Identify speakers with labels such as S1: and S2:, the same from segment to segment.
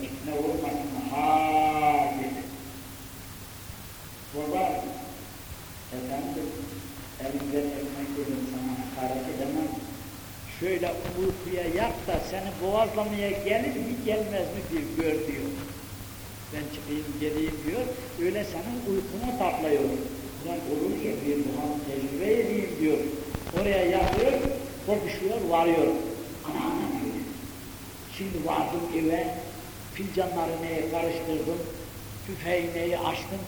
S1: fitne olmasın ha dedi. Baba, efendim, elimden ekmek dedim sana hakaret edemem. Şöyle uykuya yat da seni boğazlamaya gelir mi gelmez mi bir gör diyor. Ben çıkayım geleyim diyor, öyle senin uykuna taklayıyor. Ulan olur ya bir muham tecrübe edeyim diyor. Oraya yatıyor, kopuşuyor, varıyor. Ana ana diyor. Şimdi vardım eve, fincanları neye karıştırdım, tüfeği açtım,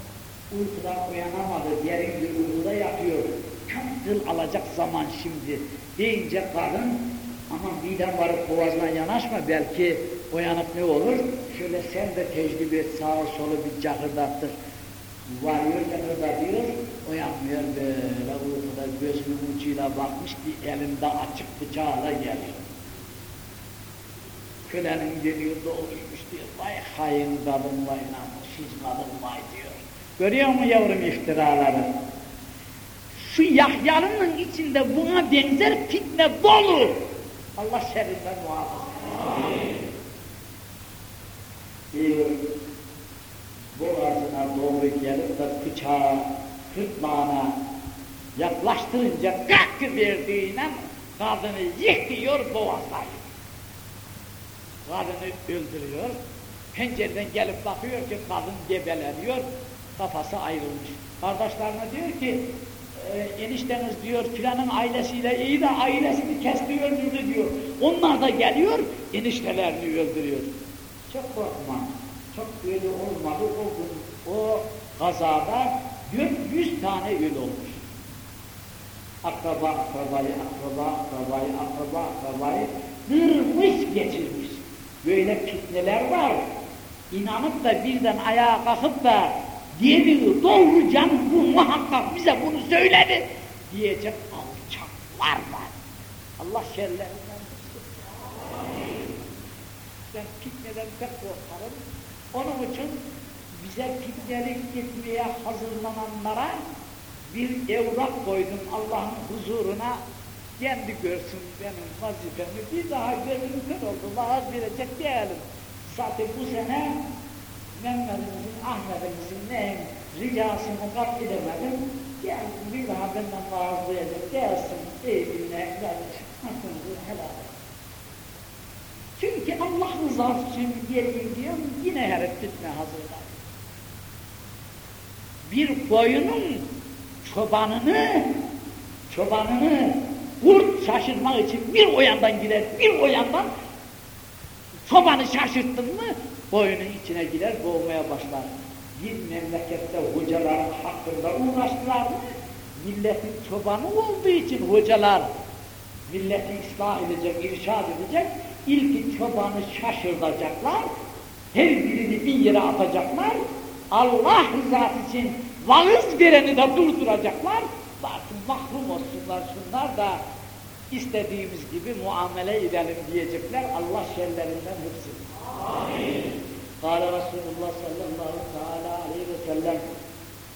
S1: uykudan uyanamadı, derin bir uykuda yatıyor. Çok alacak zaman şimdi deyince kadın, aman midem varıp boğazına yanaşma belki uyanıp ne olur? Şöyle sen de tecrübe et, sağa solu bir cahırdattır. Varıyor, cahırdatıyor, uyanmıyor böyle uykuda gözünün ucuyla bakmış ki elinde açık bıçağla geliyor. Kölenin geliyor doğruymuş diyor, vay hain kadın vay namussuz kadın vay diyor. Görüyor mu yavrum iftiraları? Şu Yahya'nın içinde buna benzer fitne dolu. Allah şerrinden muhafaza. Diyor, boğazına doğru gelip de bıçağı kırtlağına yaklaştırınca kalkı verdiğiyle kadını yıkıyor boğazlayı. Kadını öldürüyor. Pencereden gelip bakıyor ki kadın gebeleniyor, kafası ayrılmış. Kardeşlerine diyor ki, e, enişteniz diyor filanın ailesiyle iyi de ailesini kesti öldürdü diyor. Onlar da geliyor, eniştelerini öldürüyor. Çok korkma, çok böyle olmadı o gün, o kazada 400 tane öl olmuş. Akraba akrabayı, akraba akrabayı, akraba akrabayı kırmış geçirmiş. Böyle fitneler var. İnanıp da birden ayağa kalkıp da diğeri doğru can bu muhakkak bize bunu söyledi diyecek alçaklar var. Allah şerlerinden Ben fitneden pek korkarım. Onun için bize fitnelik gitmeye hazırlananlara bir evrak koydum Allah'ın huzuruna kendi görsün benim vazifemi bir daha gözüm kör oldu vaaz verecek değilim. Zaten bu sene Mehmet'imizin, Ahmet'imizin neyin ricasını kat edemedim. Gel bir daha benden vaaz verecek gelsin. İyi dinle, kardeşim. Hakkınızı helal et. Çünkü Allah rızası için geleyim diyorum, yine herif fitne hazırlar. Bir koyunun çobanını, çobanını kurt şaşırtmak için bir o yandan gider, bir o yandan. Çobanı şaşırttın mı boyunun içine girer, boğmaya başlar. Bir memlekette hocaların hakkında uğraştılar mı? Milletin çobanı olduğu için hocalar milleti ıslah edecek, irşad edecek, ilk çobanı şaşırtacaklar, her birini bir yere atacaklar, Allah rızası için vaız vereni de durduracaklar, Lakin mahrum olsunlar şunlar da istediğimiz gibi muamele edelim diyecekler. Allah şerlerinden hıfzın. Amin. Kâle Resulullah sallallahu teala aleyhi ve sellem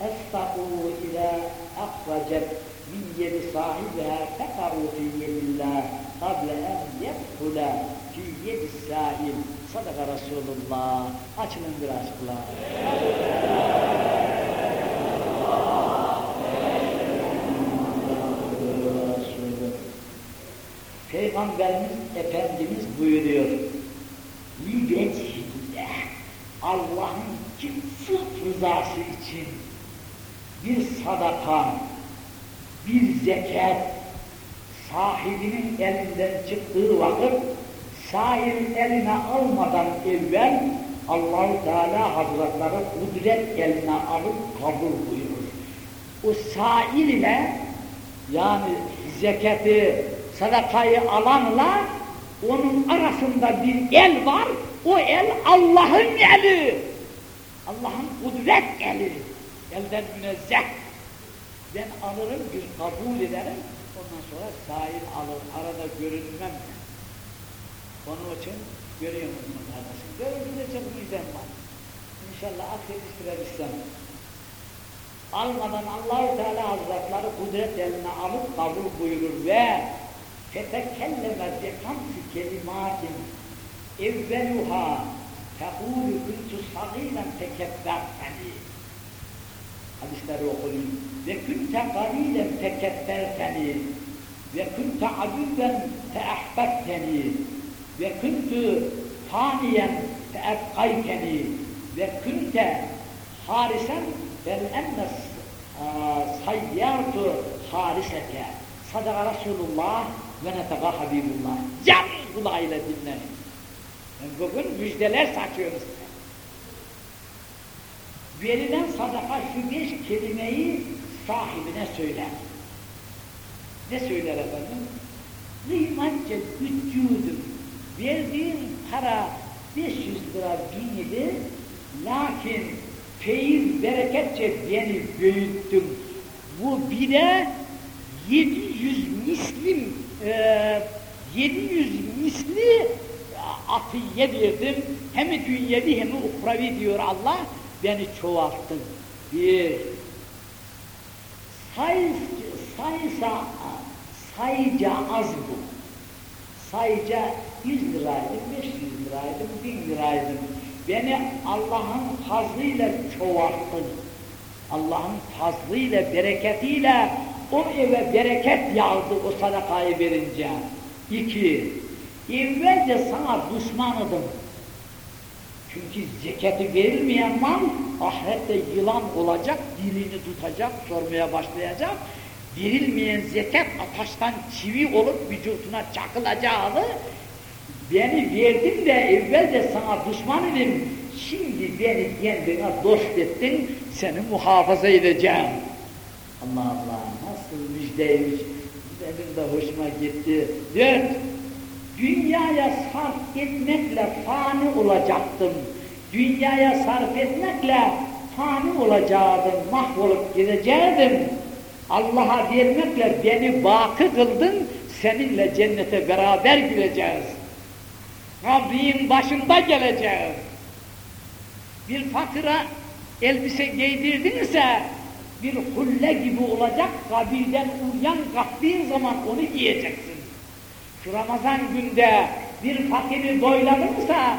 S1: Estağu ila akracet min yedi sahibiha tekaru fi yedillah kable en yedhule fi yedi sahil sadaka Resulullah açılın biraz kulağı. Peygamberimiz Efendimiz buyuruyor. Libecihinde Allah'ın sırf rızası için bir sadaka, bir zekat sahibinin elinden çıktığı vakit sahibin eline almadan evvel allah Teala Hazretleri kudret eline alıp kabul buyurur. O sair ile yani zekatı, sadakayı alanla onun arasında bir el var, o el Allah'ın eli. Allah'ın kudret eli. Elden münezzeh. Ben alırım, bir kabul ederim, ondan sonra sahip alır, arada görünmem. Onun için görüyor musunuz kardeşim? Görünmeyecek müjdem var. İnşallah ahiret istirebilsem. Almadan allah Teala Hazretleri kudret eline alıp kabul buyurur ve فَتَكَلَّمَ بِخَمْسِ كَلِمَاتٍ اِوَّلُهَا تقول كنت صغيرا تكبرتني hadisleri okuyun. Ve kunte galilen tekebberteni ve kunte adüven teahbetteni ve kuntu faniyen teebkayteni ve kunte harisen bel enne sayyartu hariseke sadaka Resulullah ve netega Habibullah. Can kulağıyla dinleyin. Bugün müjdeler saçıyoruz size. Verilen sadaka şu beş kelimeyi sahibine söyler. Ne söyler efendim? Kıymatça vücudum, verdiğin para 500 lira bin idi, lakin feyiz bereketçe beni büyüttün. Bu bire 700 mislim, e, 700 misli atiye verdim. Hem dünyevi hem ukravi diyor Allah beni çoğalttın. Bir, say, saysa, sayca az bu. Sayca 100 liraydı, 500 liraydı, 1000 liraydı. Beni Allah'ın fazlıyla çoğalttın. Allah'ın fazlıyla, bereketiyle o eve bereket yağdı o sadakayı verince. İki, evvelce sana düşmanıdım. Çünkü zeketi verilmeyen mal ahirette yılan olacak, dilini tutacak, sormaya başlayacak. Verilmeyen zekat ataştan çivi olup vücuduna çakılacağını beni verdin de evvelce sana düşman idim. Şimdi beni kendine dost ettin, seni muhafaza edeceğim. Allah Allah nasıl müjdeymiş. Benim de hoşuma gitti. Dört, dünyaya sarf etmekle fani olacaktım. Dünyaya sarf etmekle fani olacaktım, mahvolup gidecektim. Allah'a vermekle beni bakı kıldın, seninle cennete beraber gireceğiz. Rabbin başında geleceğiz. Bir fakıra elbise giydirdinse bir hulle gibi olacak, kabirden uyan kalktığın zaman onu giyeceksin. Şu Ramazan günde bir fakiri doyladınsa,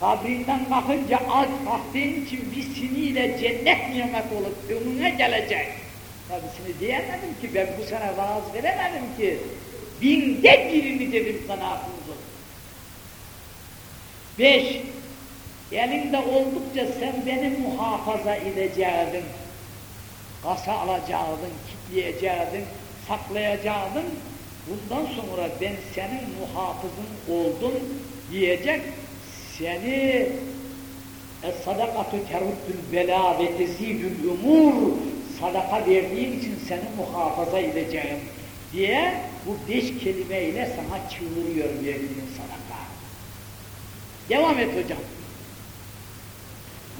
S1: kabrinden kalkınca aç kalktığın için bir siniyle cennet nimet olup önüne gelecek. Tabi diyemedim ki, ben bu sene vaaz veremedim ki. Binde birini dedim sana akıllı. Beş, elinde oldukça sen beni muhafaza edeceydin. Kasa alacaktın, kitleyeceydin, saklayacaktın. Bundan sonra ben senin muhafızın oldum diyecek. Seni sadakatü teruddül bela ve tezidül umur sadaka verdiğim için seni muhafaza edeceğim diye bu beş kelimeyle sana çığırıyor verdiğin sadaka. Devam et hocam.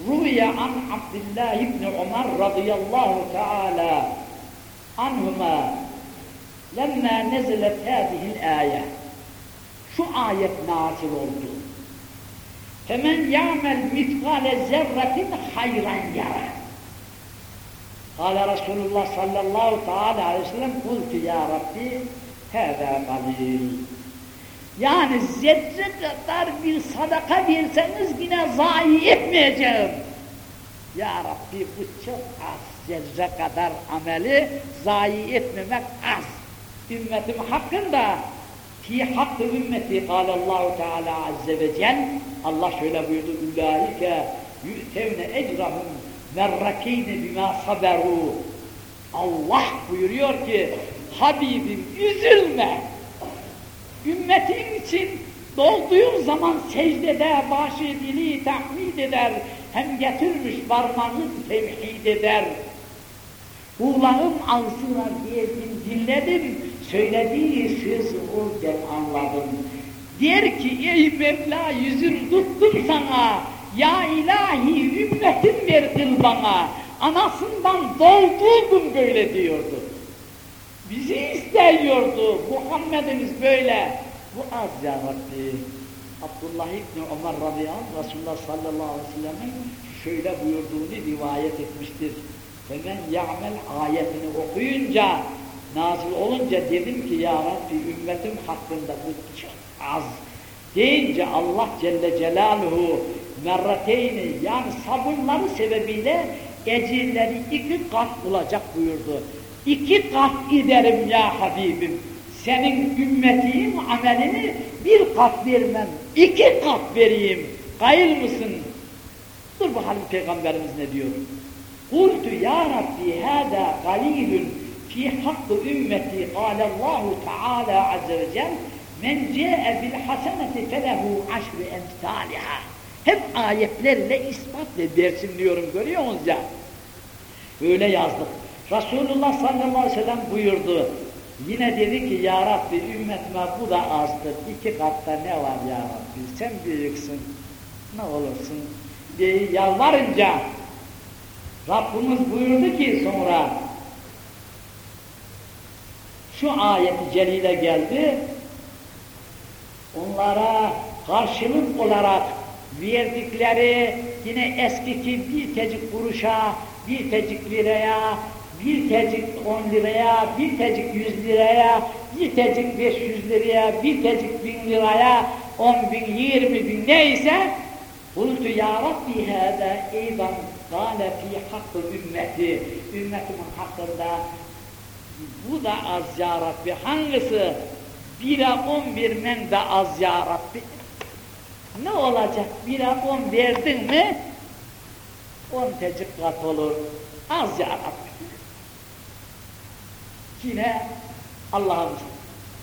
S1: Ruya an Abdullah ibn Ömer radıyallahu teala anhuma lemma nezelet hâzihil âye şu ayet nazil oldu. Femen ya'mel mitkale zerretin hayran yara. Kale Resulullah sallallahu teala aleyhi ve sellem kultu ya Rabbi hâzâ galil. Yani zerre kadar bir sadaka verseniz yine zayi etmeyeceğim. Ya Rabbi bu çok az. Zerre kadar ameli zayi etmemek az. Ümmetim hakkında fi hakkı ümmeti kâlallahu teâlâ azze ve cel Allah şöyle buyurdu ulaike yü'tevne ecrahum merrakeyne bima saberu Allah buyuruyor ki Habibim üzülme ümmetin için dolduğun zaman secdede başı dili tahmid eder hem getirmiş parmağını tevhid eder. Kulağım ağzına geldim dinledim söylediği söz orada anladım. Der ki ey Mevla yüzüm tuttum sana ya ilahi ümmetim verdin bana anasından dolduydum böyle diyordu bizi istiyordu Muhammed'imiz böyle. Bu az ya Abdullah İbni Ömer radıyallahu Resulullah sallallahu aleyhi ve sellem'in şöyle buyurduğunu rivayet etmiştir. Hemen ya'mel ayetini okuyunca nazil olunca dedim ki ya Rabbi ümmetim hakkında bu çok az. Deyince Allah Celle Celaluhu merrateyni yani sabırları sebebiyle ecirleri iki kat bulacak buyurdu. İki kat ederim ya Habibim. Senin ümmetin amelini bir kat vermem, iki kat vereyim. Kayıl mısın? Dur bakalım Peygamberimiz ne diyor? Kultu ya Rabbi hâdâ galîlün fi hakkı ümmeti kâlellâhu teâlâ azze ve cel men câe bil haseneti felehu aşrı emsâliha hep ayetlerle ispat edersin diyorum görüyor musunuz ya? Böyle yazdık. Resulullah sallallahu aleyhi ve sellem buyurdu. Yine dedi ki ya Rabbi ümmetime bu da azdır. İki katta ne var ya Rabbi sen büyüksün. Ne olursun diye yalvarınca Rabbimiz buyurdu ki sonra şu ayeti celile geldi onlara karşılık olarak verdikleri yine eskiki bir tecik kuruşa, bir tecik liraya, bir tecik on liraya, bir tecik yüz liraya, bir tecik beş yüz liraya, bir tecik bin liraya, on bin, yirmi bin neyse Kultu ya Rabbi hâdâ eydan gâle fî hakkı ümmeti. Ümmetimin hakkında bu da az ya Rabbi. Hangisi? Bire on vermen de az ya Rabbi. Ne olacak? Bire on verdin mi? On tecik kat olur. Az ya Rabbi. Yine Allah'ımız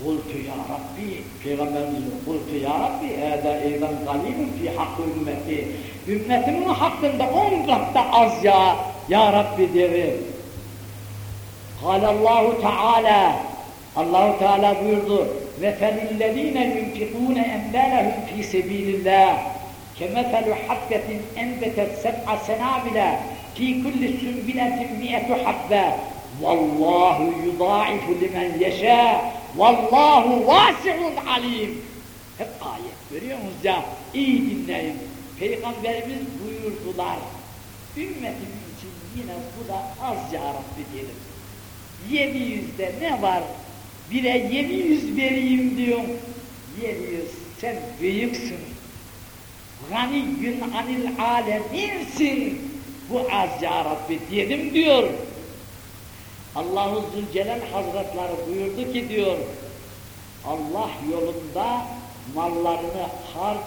S1: Kultu ya Rabbi, Peygamberimiz diyor, Kultu ya Rabbi, hâdâ eydan galîbun fî hakkı ümmeti. Ümmetimin hakkında on katta az ya, ya Rabbi dedi. Kâlallahu Teala, Allahu Teala buyurdu, ve felillezîne yunfikûne emvâlehum fî sebîlillâh, kemefelu habbetin enbetet seb'a senâbile, fî kulli sünbiletin mi'etu habbe, vallahu yudâifu limen yeşâ, Vallahu vasi'un alim. Hep ayet görüyor musunuz ya? İyi dinleyin. Peygamberimiz buyurdular. Ümmetim için yine bu da az ya Rabbi diyelim. Yedi yüzde ne var? Bire yedi yüz vereyim diyorum. Yedi yüz sen büyüksün. Ganiyyün anil aleminsin. Bu az ya Rabbi diyelim diyor. Allahu Zülcelal Hazretleri buyurdu ki diyor, Allah yolunda mallarını harç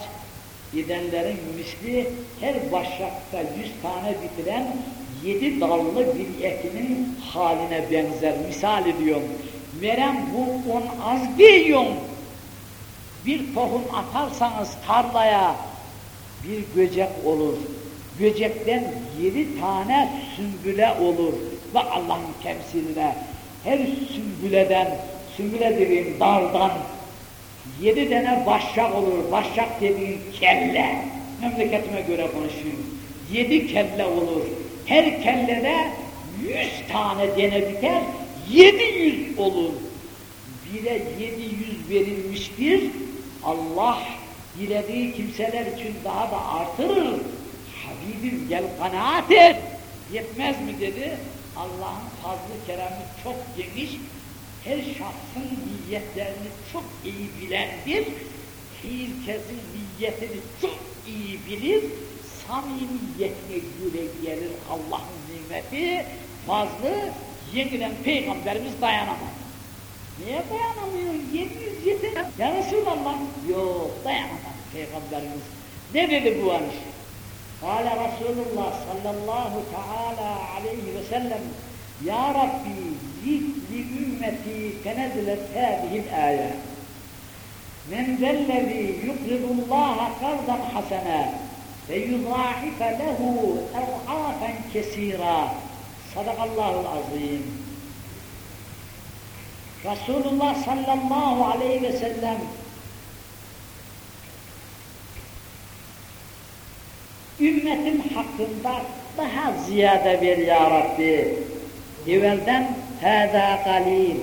S1: edenlerin misli her başakta yüz tane bitiren yedi dallı bir ekinin haline benzer. Misal ediyorum. Veren bu on az diyorum. Bir tohum atarsanız tarlaya bir göcek olur. Göcekten yedi tane sümbüle olur ve Allah'ın temsiline her sümbüleden, sümbüle dediğin daldan yedi tane başak olur. Başak dediğin kelle. Memleketime göre konuşayım. Yedi kelle olur. Her kellede yüz tane dene biter, yedi yüz olur. Bire yedi yüz verilmiştir. Allah dilediği kimseler için daha da artırır. Habibim gel kanaat et. Yetmez mi dedi. Allah'ın fazlı keremi çok geniş, her şahsın niyetlerini çok iyi bilendir. Herkesin niyetini çok iyi bilir, samimiyetine göre gelir Allah'ın nimeti, fazlı, yeniden Peygamberimiz dayanamaz. Niye dayanamıyor? 700 yeter. Ya Resulallah, yok dayanamaz Peygamberimiz. Ne dedi bu an işte? قال رسول الله صلى الله تعالى عليه وسلم يا ربي زد لأمتي فنزلت هذه الآية من ذا الذي يقرض الله قرضا حسنا فيضاعف له أضعافا كثيرا صدق الله العظيم رسول الله صلى الله عليه ümmetin hakkında daha ziyade ver ya Rabbi. Evvelden hâzâ galil,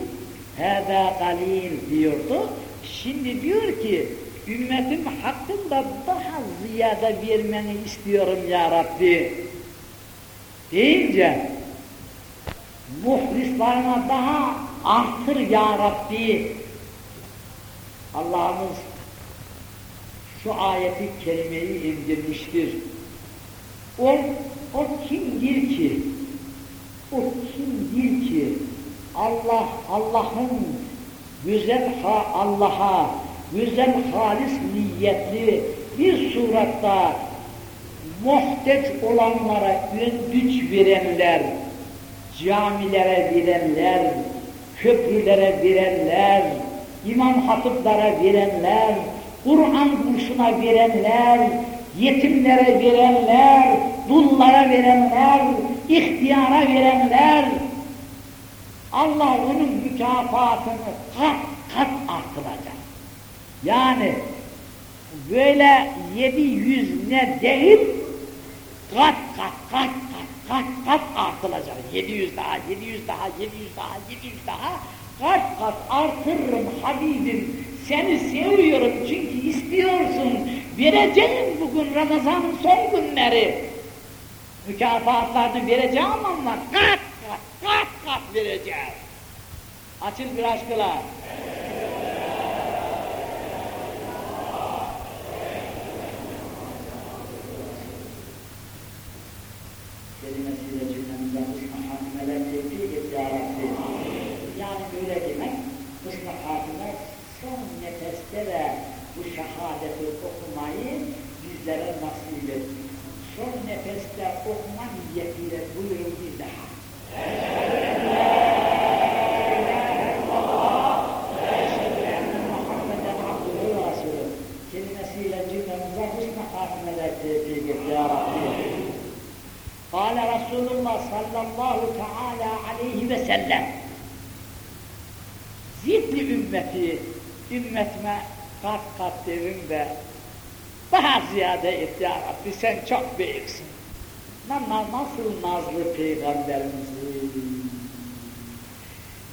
S1: hâzâ galil diyordu. Şimdi diyor ki ümmetin hakkında daha ziyade vermeni istiyorum ya Rabbi. Deyince muhlislarına daha artır ya Rabbi. Allah'ımız şu ayeti kerimeyi indirmiştir. O, o kimdir ki? O kimdir ki? Allah, Allah'ın güzel ha Allah'a, güzel halis niyetli bir suratta muhtaç olanlara güç verenler, camilere verenler, köprülere verenler, imam hatiplara verenler, Kur'an kursuna verenler, yetimlere verenler, dullara verenler, ihtiyara verenler, Allah onun mükafatını kat kat artıracak. Yani böyle yedi yüz ne değil, kat kat kat kat kat kat artıracak. Yedi yüz daha, yedi yüz daha, yedi yüz daha, yedi yüz daha kat kat artırırım Habibim. Seni seviyorum çünkü istiyorsun. Vereceğim bugün Ramazan'ın son günleri. Mükafatlarını vereceğim ama kat kat kat kat vereceğim. Açın bir aşkılar. kelimesiyle kat kat devin de daha ziyade et ya Rabbi sen çok büyüksün. Nasıl nazlı peygamberimizi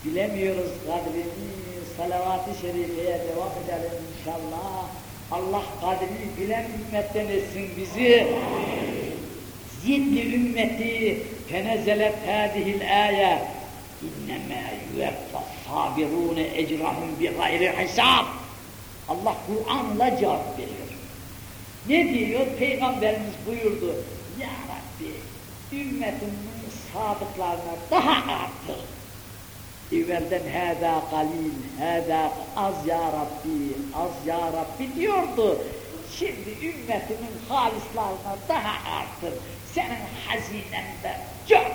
S1: bilemiyoruz kadrini salavat-ı şerifeye devam edelim inşallah. Allah kadrini bilen ümmetten etsin bizi. Zidli ümmeti fenezelet hâzihil âye innemâ yüveffas sabirûne ecrahum bi gayri hesab. Allah Kur'an'la cevap veriyor. Ne diyor? Peygamberimiz buyurdu. Ya Rabbi, ümmetimin sadıklarına daha artır. Evvelden hâdâ galil, hâdâ az ya Rabbi, az ya Rabbi diyordu. Şimdi ümmetimin halislarına daha artır. Senin hazinende çok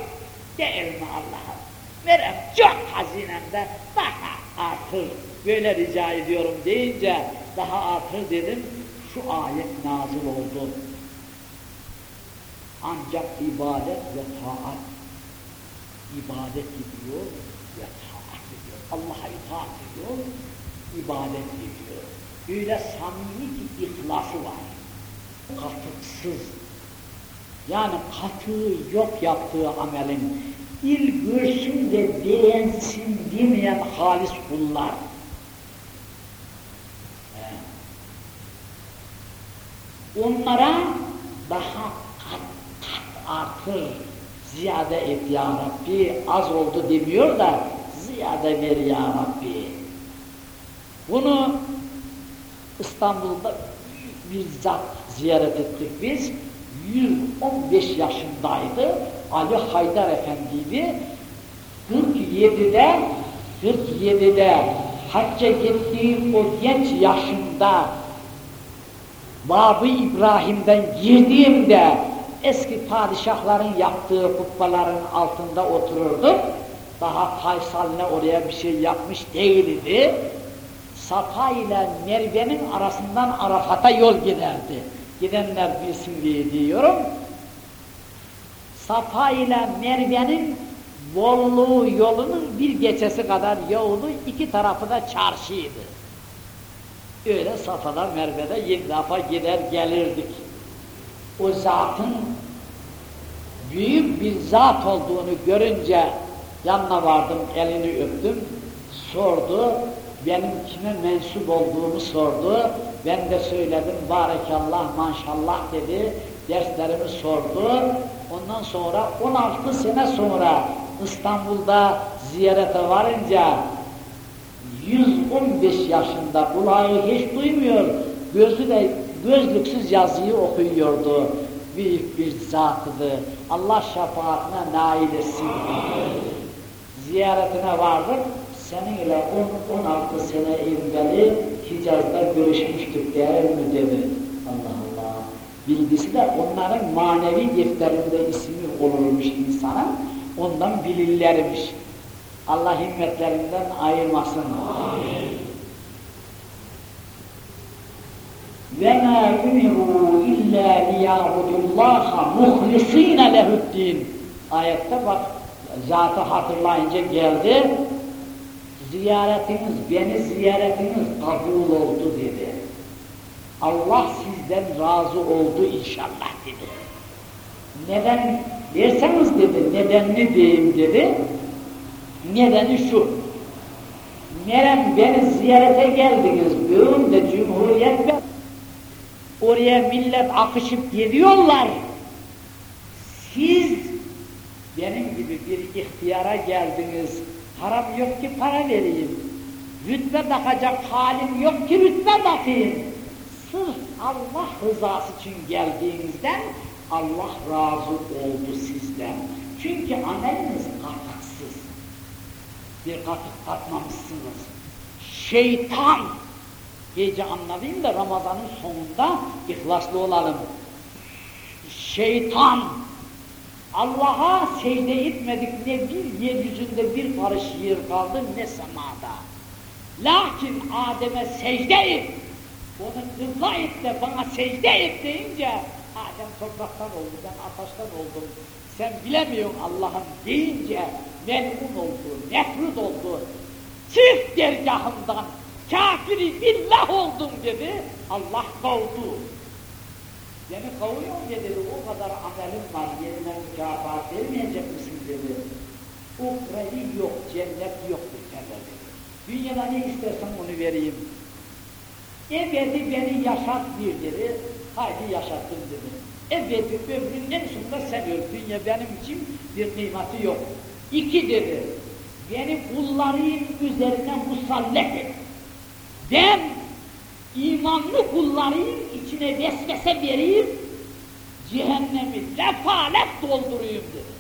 S1: değil mi Allah'ım? Verem çok hazinemde daha artır. Böyle rica ediyorum deyince daha artır dedim. Şu ayet nazil oldu. Ancak ibadet ve taat ibadet ediyor ve taat ediyor. Allah'a itaat ediyor, ibadet ediyor. Öyle samimi ki ihlası var. Katıksız. Yani katığı yok yaptığı amelin. İl görsün de beğensin demeyen halis kullar. Onlara daha kat kat artır, ziyade et ya Rabbi, az oldu demiyor da ziyade ver ya Rabbi. Bunu İstanbul'da bir zat ziyaret ettik biz. 115 yaşındaydı. Ali Haydar Efendi'ydi. 47'de 47'de hacca gittiği o genç yaşında Babı İbrahim'den girdiğimde eski padişahların yaptığı kubbaların altında otururdu. Daha Faysal'ne oraya bir şey yapmış değildi. Safa ile Merve'nin arasından Arafat'a yol giderdi. Gidenler bilsin diye diyorum. Safa ile Merve'nin Bolluğu yolunun bir geçesi kadar yolu, iki tarafı da çarşıydı. Öyle Safa'da Merve'de yedi defa gider gelirdik. O zatın büyük bir zat olduğunu görünce yanına vardım, elini öptüm, sordu, benim kime mensup olduğumu sordu. Ben de söyledim, barekallah, maşallah dedi. Derslerimi sordu. Ondan sonra 16 sene sonra İstanbul'da ziyarete varınca 115 yaşında kulağı hiç duymuyor, gözü de gözlüksüz yazıyı okuyordu. Büyük bir zatıdı. Allah şefaatine nail etsin. Ziyaretine vardık. Seninle 10-16 sene evveli Hicaz'da görüşmüştük mi dedi. Allah Allah. Bilgisi de onların manevi defterinde ismi olurmuş insana. Ondan bilirlermiş. Allah himmetlerinden ayırmasın. Amin. Ve ma umiru illa liyabudullaha muhlisine lehuddin. Ayette bak zatı hatırlayınca geldi. Ziyaretiniz, beni ziyaretiniz kabul oldu dedi. Allah sizden razı oldu inşallah dedi. Neden derseniz dedi, nedenli diyeyim dedi. Nedeni şu, Merem beni ziyarete geldiniz, bugün de Cumhuriyet ve oraya millet akışıp gidiyorlar. Siz benim gibi bir ihtiyara geldiniz, haram yok ki para vereyim, rütbe takacak halim yok ki rütbe takayım. Sırf Allah rızası için geldiğinizden Allah razı oldu sizden. Çünkü ameliniz. Bir katık katmamışsınız. Şeytan, iyice anlayayım da Ramazan'ın sonunda ihlaslı olalım. Şeytan, Allah'a secde etmedik ne bir yeryüzünde bir karış yer kaldı ne semada. Lakin Adem'e secde et, onu kıbla et de bana secde et deyince Adem topraktan oldu, ben ateşten oldum. Sen bilemiyorsun Allah'ın deyince melun oldu, nefrut oldu. Çık dergahından, kafiri billah oldum dedi, Allah kovdu. Beni kovuyor dedi, o kadar amelim var, yerine mükafat vermeyecek misin dedi. Ukrevi yok, cennet yok dedi. Dünyada ne istersen onu vereyim. Ebedi beni yaşat bir dedi, haydi yaşattım dedi. Ebedi ömrün en sonunda sen öl, dünya benim için bir kıymeti yok. İki dedi, beni kullarım üzerine musallet et. Ben imanlı kulların içine vesvese vereyim, cehennemi lefalef doldurayım dedi.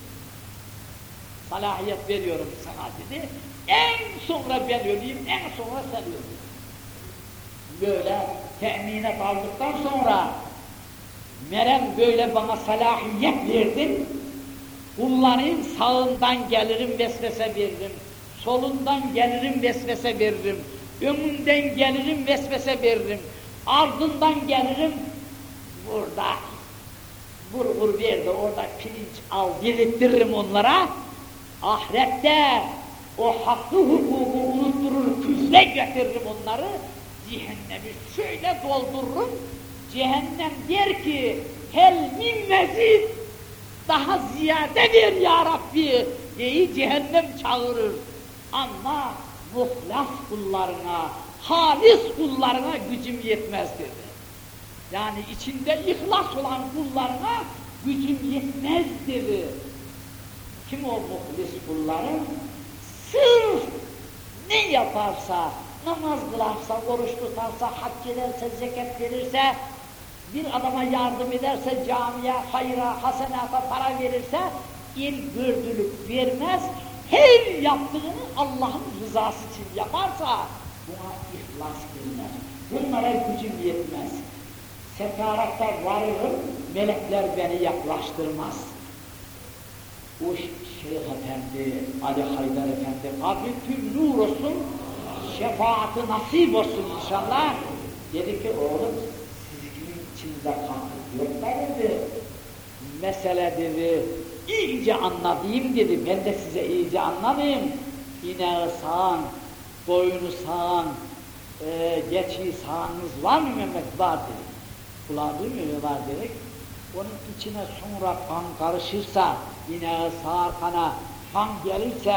S1: Salahiyet veriyorum sana dedi. En sonra ben öleyim, en sonra sen öleyim. Böyle temine kaldıktan sonra Merem böyle bana salahiyet verdin, kulların sağından gelirim vesvese veririm, solundan gelirim vesvese veririm, önünden gelirim vesvese veririm, ardından gelirim burada vur vur verdi orada pirinç al dirilttiririm onlara. Ahirette o hakkı hukuku unutturur küzle getiririm onları. Cehennemi şöyle doldururum. Cehennem der ki hel min mezid daha ziyade ver ya Rabbi diye cehennem çağırır ama muhlas kullarına, halis kullarına gücüm yetmez dedi. Yani içinde ihlas olan kullarına gücüm yetmez dedi. Kim o muhlis kulların? Sırf ne yaparsa, namaz kılarsa, oruç tutarsa, hac ederse, zekat verirse, bir adama yardım ederse, camiye, hayra, hasenata para verirse, il gördülük vermez, her yaptığını Allah'ın rızası için yaparsa buna ihlas denir. Bunlara gücüm yetmez. Sefaratta varırım, melekler beni yaklaştırmaz. O Şeyh Efendi, Ali Haydar Efendi, kabri tüm nur olsun, şefaati nasip olsun inşallah. Dedi ki oğlum, içinde kalkıp yok da dedi. Mesele dedi, iyice anladayım dedi. Ben de size iyice anlamayayım. İneği sağan, boyunu sağan, e, geçiyi sağanınız var mı Mehmet? Var dedi. Kulağı duymuyor var dedik. Onun içine sonra kan karışırsa, ineği sağar kana kan gelirse,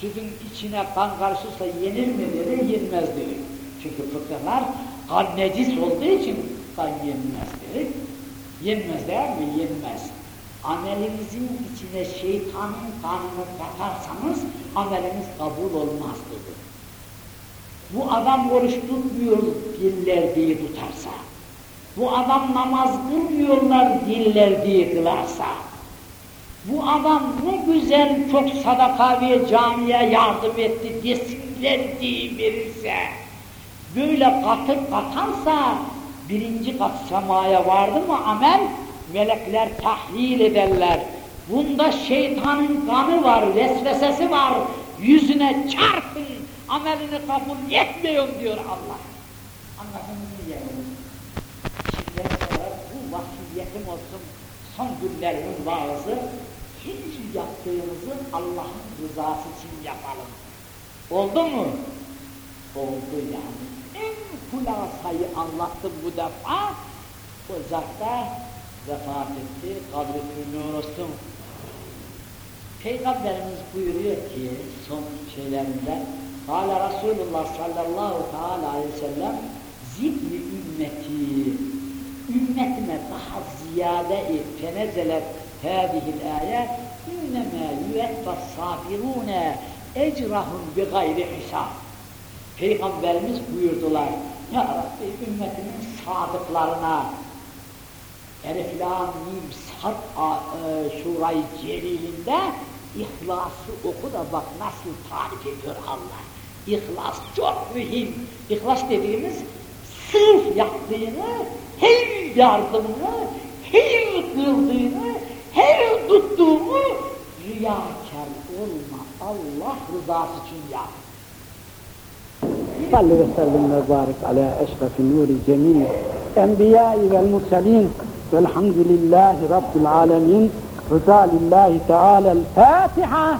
S1: sütün içine kan karışırsa yenir mi dedi, yenmez dedi. Çünkü fıkralar kan necis olduğu için kan yenmez dedi. Yenmez der mi? Yenmez amelinizin içine şeytanın kanını katarsanız ameliniz kabul olmaz dedi. Bu adam oruç tutmuyor diller diye tutarsa. Bu adam namaz kılmıyorlar diller diye kılarsa. Bu adam ne güzel çok sadaka ve camiye yardım etti desinler diye verirse. Böyle katır katarsa birinci kat semaya vardı mı amel melekler tahlil ederler. Bunda şeytanın kanı var, vesvesesi var. Yüzüne çarpın, amelini kabul etmiyorum diyor Allah. Anladınız mı yani? Şimdi bu vasiyetim olsun son günlerimin vaazı. Hiç yaptığımızı Allah'ın rızası için yapalım. Oldu mu? Oldu yani. En kulasayı anlattım bu defa. Ocakta vefat etti, kabri kırmıyor olsun. Peygamberimiz buyuruyor ki son şeylerinde Kale Resulullah sallallahu teala aleyhi ve sellem zidni ümmeti ümmetime daha ziyade et fenezelet hâzihil âye innemâ yüettas sabirûne ecrahum bi gayri hisab Peygamberimiz buyurdular Ya Rabbi ümmetimin sadıklarına Elif Lam Mim Sad e, Şurayı Celil'inde İhlası oku da bak nasıl tarif ediyor Allah. İhlas çok mühim. İhlas dediğimiz sırf yaptığını, her yardımını, her kıldığını, her tuttuğunu riyakar olma. Allah rızası için yap.
S2: صل وسلم وبارك على أشرف النور جميع الأنبياء والمرسلين. والحمد لله رب العالمين. رضا لله تعالى الفاتحة.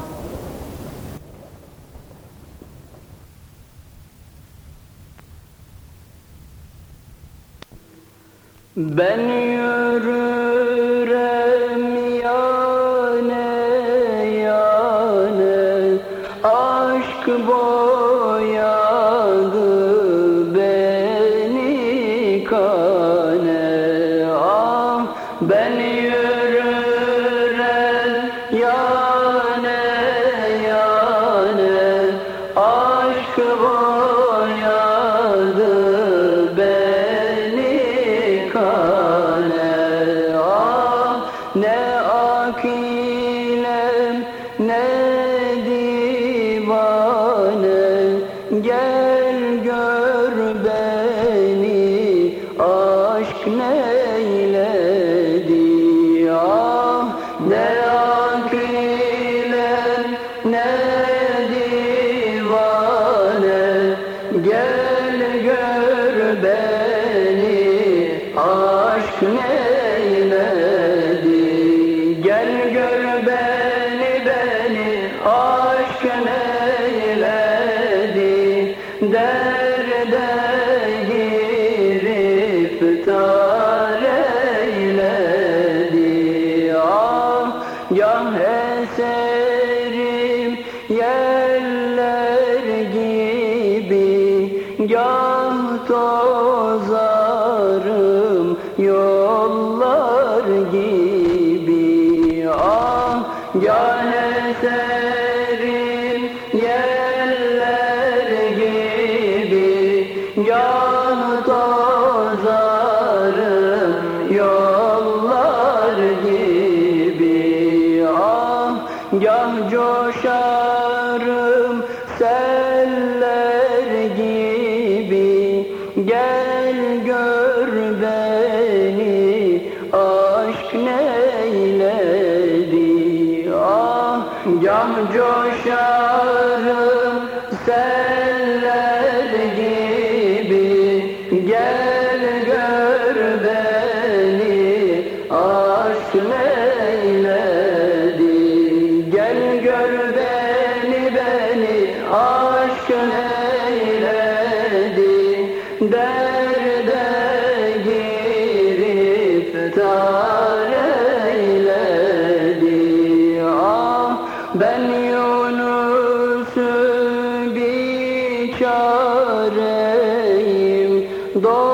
S3: Ben Ya biçareyim Dost